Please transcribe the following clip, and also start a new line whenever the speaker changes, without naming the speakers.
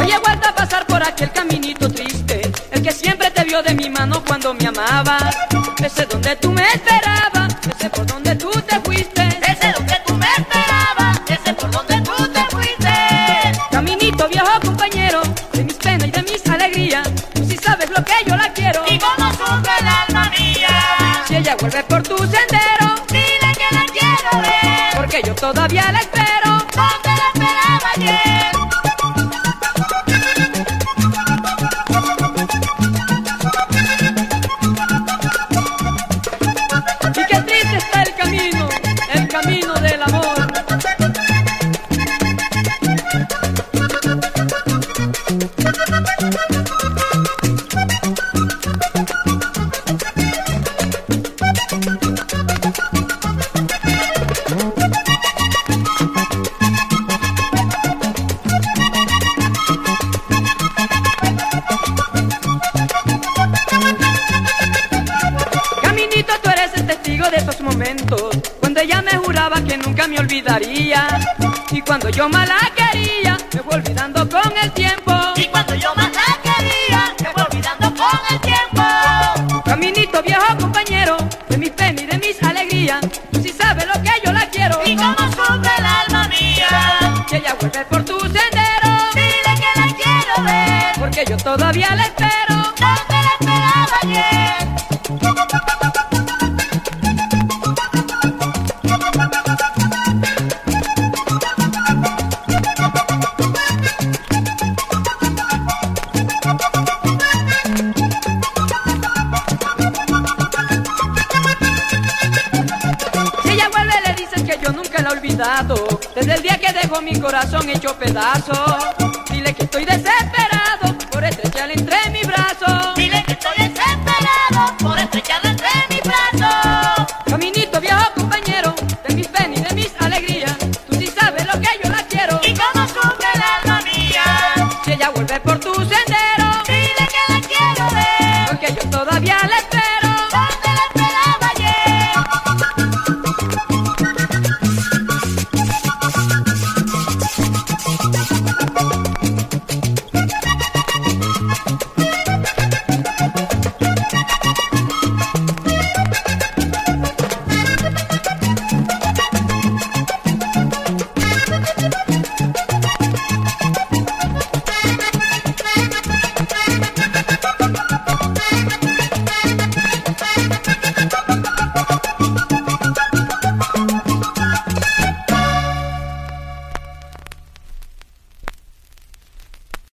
Oye, guarda pasar por aquel caminito triste, el que siempre te vio de mi mano cuando me amaba. Ese donde tú me esperabas, ese por donde tú te fuiste.
Ese donde tú me esperabas, ese por donde tú te fuiste.
Caminito viejo compañero, de mis penas y de mis alegrías, tú sí sabes lo que yo la quiero. Y
cómo sufre el alma mía.
Si ella vuelve por tu sendero porque yo todavía la espero.
Donde la esperaba ayer.
De esos momentos Cuando ella me juraba que nunca me olvidaría Y cuando yo más la quería Me fue olvidando con el tiempo Y
cuando yo más la quería, me fue olvidando con el tiempo.
Caminito viejo compañero De mis penas y de mis alegrías Tú sí sabes lo que yo la quiero Y
cómo sufre el alma mía.
Que ella vuelve por tu sendero
Dile que la quiero ver.
Porque yo todavía la espero
Donde la esperaba ayer.
Olvidado. Desde el día que dejó mi corazón hecho pedazo Dile que estoy desesperado